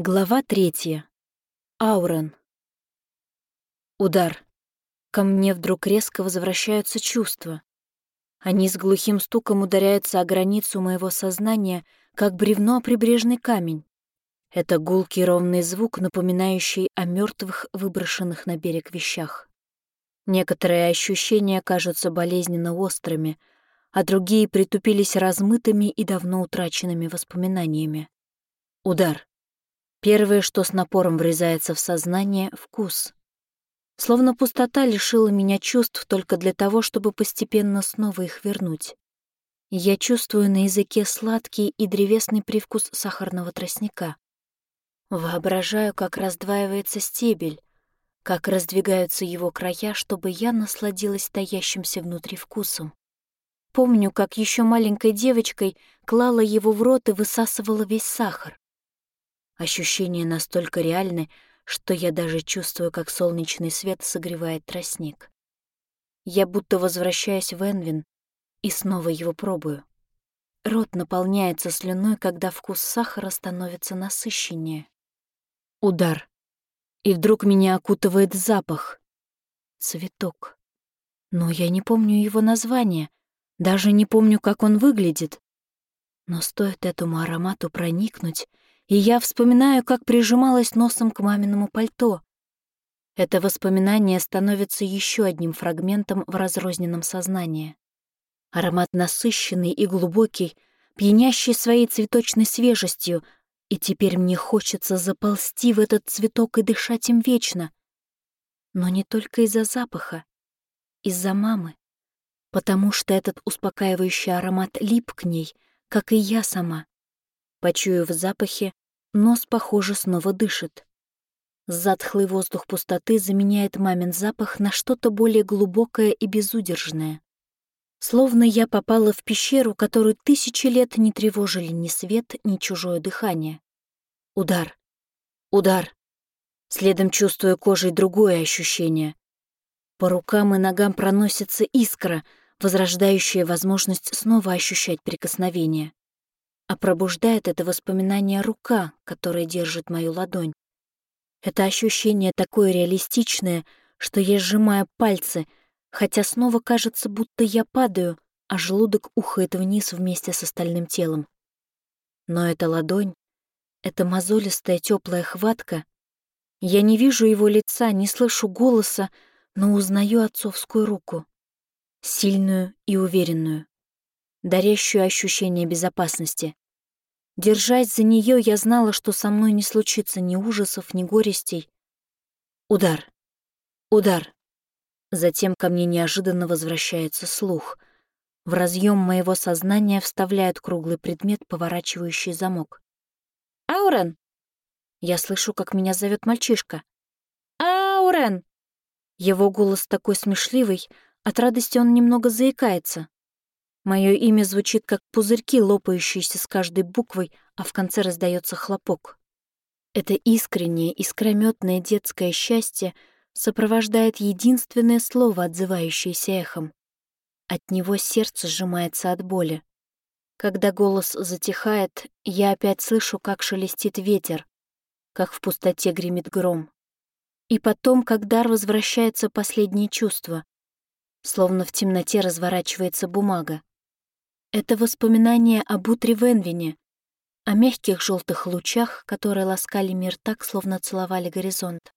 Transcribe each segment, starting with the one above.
Глава третья. Аурен. Удар. Ко мне вдруг резко возвращаются чувства. Они с глухим стуком ударяются о границу моего сознания, как бревно о прибрежный камень. Это гулкий ровный звук, напоминающий о мертвых, выброшенных на берег вещах. Некоторые ощущения кажутся болезненно острыми, а другие притупились размытыми и давно утраченными воспоминаниями. Удар. Первое, что с напором врезается в сознание — вкус. Словно пустота лишила меня чувств только для того, чтобы постепенно снова их вернуть. Я чувствую на языке сладкий и древесный привкус сахарного тростника. Воображаю, как раздваивается стебель, как раздвигаются его края, чтобы я насладилась стоящимся внутри вкусом. Помню, как еще маленькой девочкой клала его в рот и высасывала весь сахар. Ощущения настолько реальны, что я даже чувствую, как солнечный свет согревает тростник. Я будто возвращаюсь в Энвин и снова его пробую. Рот наполняется слюной, когда вкус сахара становится насыщеннее. Удар. И вдруг меня окутывает запах. Цветок. Но я не помню его название, даже не помню, как он выглядит. Но стоит этому аромату проникнуть, и я вспоминаю, как прижималась носом к маминому пальто. Это воспоминание становится еще одним фрагментом в разрозненном сознании. Аромат насыщенный и глубокий, пьянящий своей цветочной свежестью, и теперь мне хочется заползти в этот цветок и дышать им вечно. Но не только из-за запаха, из-за мамы, потому что этот успокаивающий аромат лип к ней, как и я сама. Почуяв запахи, нос, похоже, снова дышит. Затхлый воздух пустоты заменяет мамин запах на что-то более глубокое и безудержное. Словно я попала в пещеру, которую тысячи лет не тревожили ни свет, ни чужое дыхание. Удар. Удар. Следом чувствую кожей другое ощущение. По рукам и ногам проносится искра, возрождающая возможность снова ощущать прикосновение а пробуждает это воспоминание рука, которая держит мою ладонь. Это ощущение такое реалистичное, что я сжимаю пальцы, хотя снова кажется, будто я падаю, а желудок ухает вниз вместе с остальным телом. Но эта ладонь, эта мозолистая теплая хватка, я не вижу его лица, не слышу голоса, но узнаю отцовскую руку, сильную и уверенную дарящую ощущение безопасности. Держась за нее, я знала, что со мной не случится ни ужасов, ни горестей. Удар. Удар. Затем ко мне неожиданно возвращается слух. В разъем моего сознания вставляют круглый предмет, поворачивающий замок. «Аурен!» Я слышу, как меня зовет мальчишка. «Аурен!» Его голос такой смешливый, от радости он немного заикается. Мое имя звучит как пузырьки, лопающиеся с каждой буквой, а в конце раздается хлопок. Это искреннее, искрометное детское счастье сопровождает единственное слово, отзывающееся эхом. От него сердце сжимается от боли. Когда голос затихает, я опять слышу, как шелестит ветер, как в пустоте гремит гром. И потом, как дар возвращается последнее чувство, словно в темноте разворачивается бумага. Это воспоминание об утре в Энвине, о мягких желтых лучах, которые ласкали мир так, словно целовали горизонт.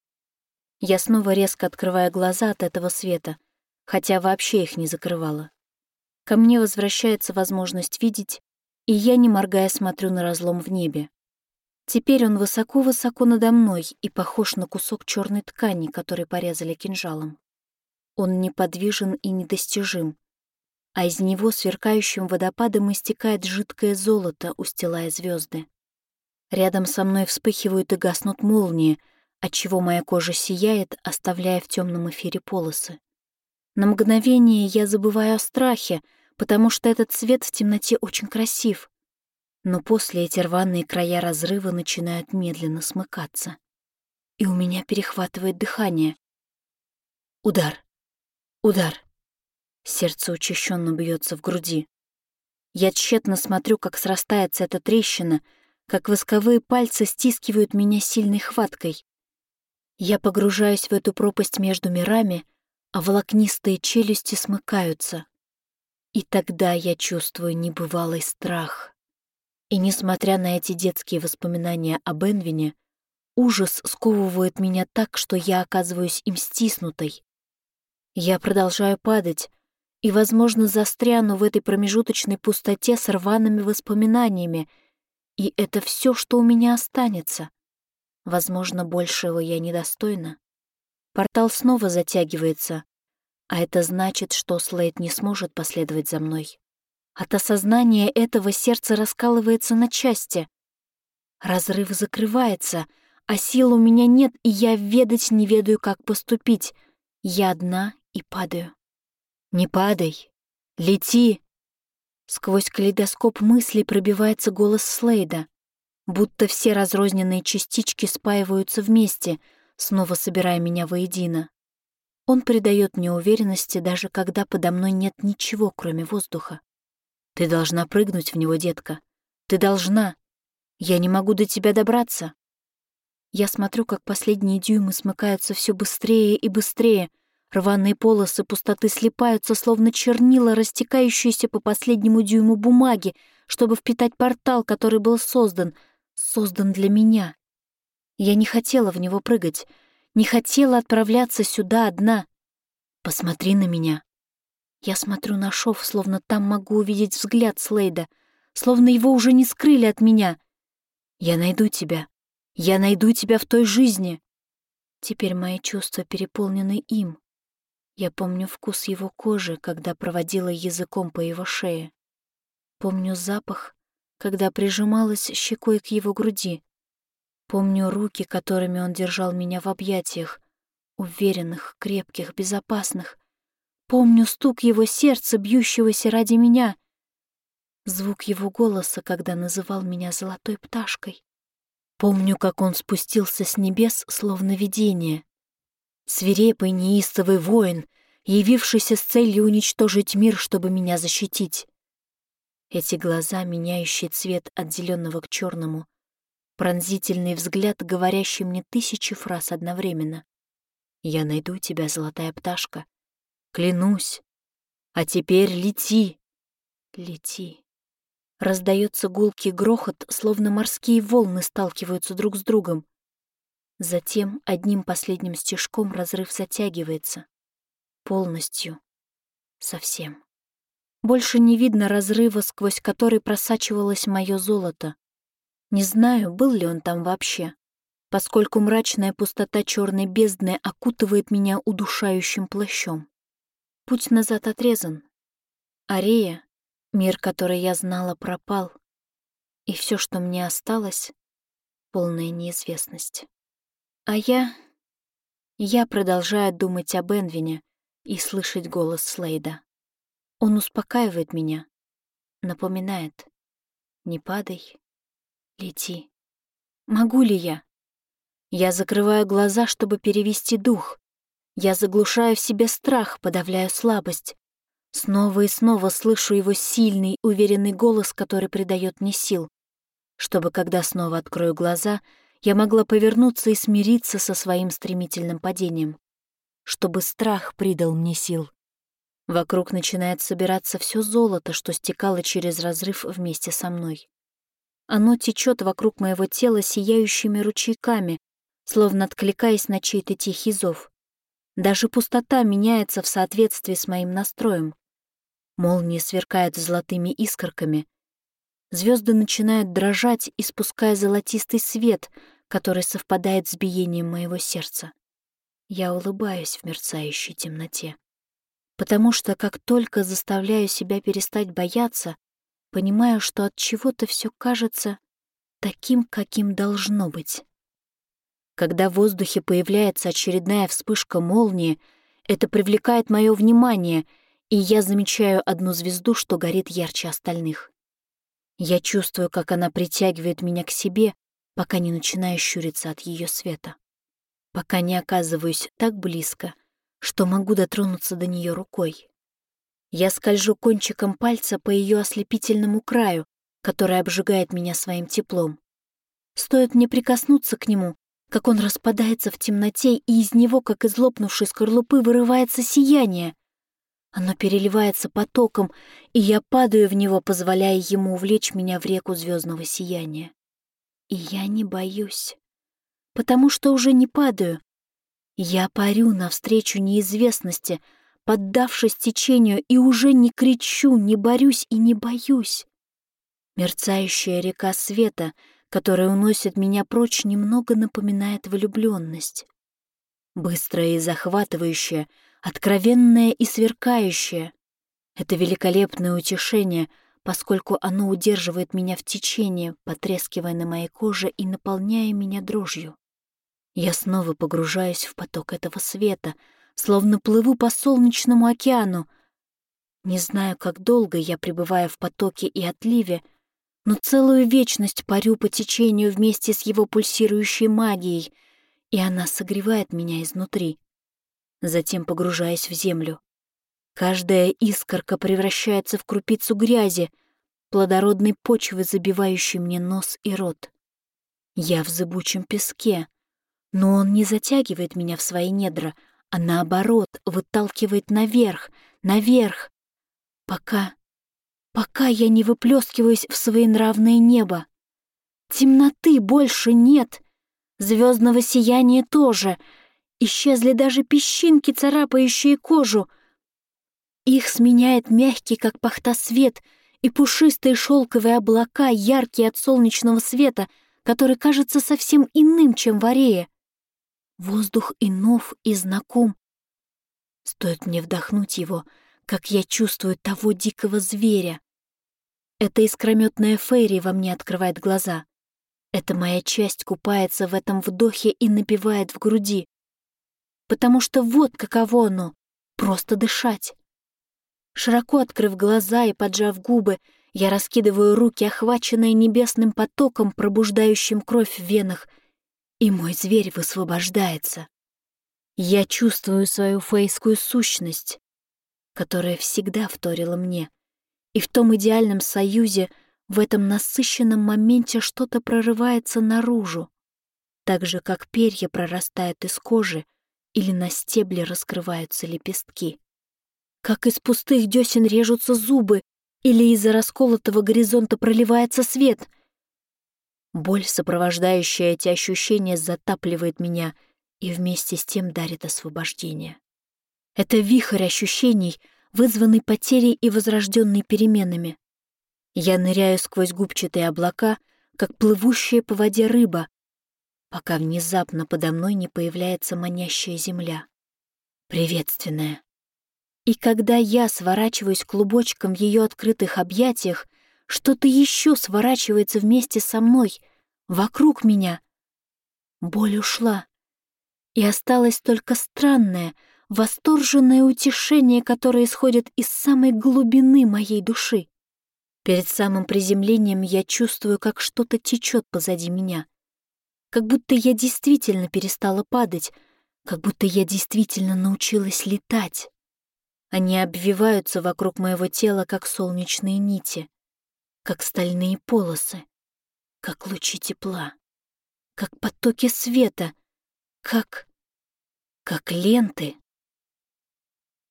Я снова резко открываю глаза от этого света, хотя вообще их не закрывала. Ко мне возвращается возможность видеть, и я, не моргая, смотрю на разлом в небе. Теперь он высоко-высоко надо мной и похож на кусок черной ткани, который порезали кинжалом. Он неподвижен и недостижим, а из него сверкающим водопадом истекает жидкое золото, устилая звезды. Рядом со мной вспыхивают и гаснут молнии, отчего моя кожа сияет, оставляя в темном эфире полосы. На мгновение я забываю о страхе, потому что этот цвет в темноте очень красив. Но после эти рваные края разрыва начинают медленно смыкаться. И у меня перехватывает дыхание. Удар. Удар. Сердце учащенно бьется в груди. Я тщетно смотрю, как срастается эта трещина, как восковые пальцы стискивают меня сильной хваткой. Я погружаюсь в эту пропасть между мирами, а волокнистые челюсти смыкаются. И тогда я чувствую небывалый страх. И несмотря на эти детские воспоминания об Энвине, ужас сковывает меня так, что я оказываюсь им стиснутой. Я продолжаю падать, и, возможно, застряну в этой промежуточной пустоте с рваными воспоминаниями, и это все, что у меня останется. Возможно, большего я недостойна. Портал снова затягивается, а это значит, что Слейд не сможет последовать за мной. От осознания этого сердце раскалывается на части. Разрыв закрывается, а сил у меня нет, и я ведать не ведаю, как поступить. Я одна и падаю. «Не падай! Лети!» Сквозь калейдоскоп мыслей пробивается голос Слейда, будто все разрозненные частички спаиваются вместе, снова собирая меня воедино. Он придает мне уверенности, даже когда подо мной нет ничего, кроме воздуха. «Ты должна прыгнуть в него, детка. Ты должна. Я не могу до тебя добраться». Я смотрю, как последние дюймы смыкаются все быстрее и быстрее — Рваные полосы пустоты слипаются, словно чернила, растекающиеся по последнему дюйму бумаги, чтобы впитать портал, который был создан, создан для меня. Я не хотела в него прыгать, не хотела отправляться сюда одна. Посмотри на меня. Я смотрю на шов, словно там могу увидеть взгляд Слейда, словно его уже не скрыли от меня. Я найду тебя. Я найду тебя в той жизни. Теперь мои чувства переполнены им. Я помню вкус его кожи, когда проводила языком по его шее. Помню запах, когда прижималась щекой к его груди. Помню руки, которыми он держал меня в объятиях, уверенных, крепких, безопасных. Помню стук его сердца, бьющегося ради меня. Звук его голоса, когда называл меня золотой пташкой. Помню, как он спустился с небес, словно видение, Свирепый неистовый воин, явившийся с целью уничтожить мир, чтобы меня защитить. Эти глаза, меняющие цвет от зеленого к черному, пронзительный взгляд, говорящий мне тысячи фраз одновременно. «Я найду тебя, золотая пташка. Клянусь. А теперь лети!» «Лети!» Раздается гулкий грохот, словно морские волны сталкиваются друг с другом. Затем одним последним стежком разрыв затягивается. Полностью. Совсем. Больше не видно разрыва, сквозь который просачивалось мое золото. Не знаю, был ли он там вообще, поскольку мрачная пустота черной бездны окутывает меня удушающим плащом. Путь назад отрезан. Арея, мир, который я знала, пропал. И все, что мне осталось — полная неизвестность. А я... Я продолжаю думать об Энвине и слышать голос Слейда. Он успокаивает меня, напоминает. Не падай, лети. Могу ли я? Я закрываю глаза, чтобы перевести дух. Я заглушаю в себе страх, подавляю слабость. Снова и снова слышу его сильный, уверенный голос, который придает мне сил, чтобы, когда снова открою глаза — я могла повернуться и смириться со своим стремительным падением, чтобы страх придал мне сил. Вокруг начинает собираться все золото, что стекало через разрыв вместе со мной. Оно течет вокруг моего тела сияющими ручейками, словно откликаясь на чей-то тихий зов. Даже пустота меняется в соответствии с моим настроем. Молнии сверкают золотыми искорками. Звезды начинают дрожать, испуская золотистый свет, который совпадает с биением моего сердца. Я улыбаюсь в мерцающей темноте. Потому что как только заставляю себя перестать бояться, понимаю, что от чего-то все кажется таким, каким должно быть. Когда в воздухе появляется очередная вспышка молнии, это привлекает мое внимание, и я замечаю одну звезду, что горит ярче остальных. Я чувствую, как она притягивает меня к себе, пока не начинаю щуриться от ее света, пока не оказываюсь так близко, что могу дотронуться до нее рукой. Я скольжу кончиком пальца по ее ослепительному краю, который обжигает меня своим теплом. Стоит мне прикоснуться к нему, как он распадается в темноте, и из него, как из лопнувшей скорлупы, вырывается сияние. Оно переливается потоком, и я падаю в него, позволяя ему увлечь меня в реку звездного сияния. И я не боюсь, потому что уже не падаю. Я парю навстречу неизвестности, поддавшись течению, и уже не кричу, не борюсь и не боюсь. Мерцающая река света, которая уносит меня прочь, немного напоминает влюбленность. Быстрая и захватывающая, откровенная и сверкающая. Это великолепное утешение, поскольку оно удерживает меня в течение, потрескивая на моей коже и наполняя меня дрожью. Я снова погружаюсь в поток этого света, словно плыву по солнечному океану. Не знаю, как долго я пребываю в потоке и отливе, но целую вечность парю по течению вместе с его пульсирующей магией, и она согревает меня изнутри. Затем погружаясь в землю. Каждая искорка превращается в крупицу грязи, плодородной почвы, забивающей мне нос и рот. Я в зыбучем песке, но он не затягивает меня в свои недра, а наоборот выталкивает наверх, наверх, пока пока я не выплескиваюсь в своенравное небо. Темноты больше нет, звездного сияния тоже. Исчезли даже песчинки, царапающие кожу. Их сменяет мягкий, как пахта, свет и пушистые шелковые облака, яркие от солнечного света, который кажется совсем иным, чем в Арее. Воздух и нов, и знаком. Стоит мне вдохнуть его — как я чувствую того дикого зверя. Это искрометная Фейри во мне открывает глаза. Эта моя часть купается в этом вдохе и напевает в груди. Потому что вот каково оно — просто дышать. Широко открыв глаза и поджав губы, я раскидываю руки, охваченные небесным потоком, пробуждающим кровь в венах, и мой зверь высвобождается. Я чувствую свою фейскую сущность, которая всегда вторила мне. И в том идеальном союзе, в этом насыщенном моменте что-то прорывается наружу, так же, как перья прорастают из кожи или на стебле раскрываются лепестки. Как из пустых десен режутся зубы или из-за расколотого горизонта проливается свет. Боль, сопровождающая эти ощущения, затапливает меня и вместе с тем дарит освобождение. Это вихрь ощущений, вызванный потерей и возрожденной переменами. Я ныряю сквозь губчатые облака, как плывущая по воде рыба, пока внезапно подо мной не появляется манящая земля. Приветственная. И когда я сворачиваюсь клубочком в ее открытых объятиях, что-то еще сворачивается вместе со мной, вокруг меня. Боль ушла. И осталось только странное — восторженное утешение, которое исходит из самой глубины моей души. Перед самым приземлением я чувствую, как что-то течет позади меня. Как будто я действительно перестала падать, как будто я действительно научилась летать. Они обвиваются вокруг моего тела, как солнечные нити, как стальные полосы, как лучи тепла, как потоки света, как... как ленты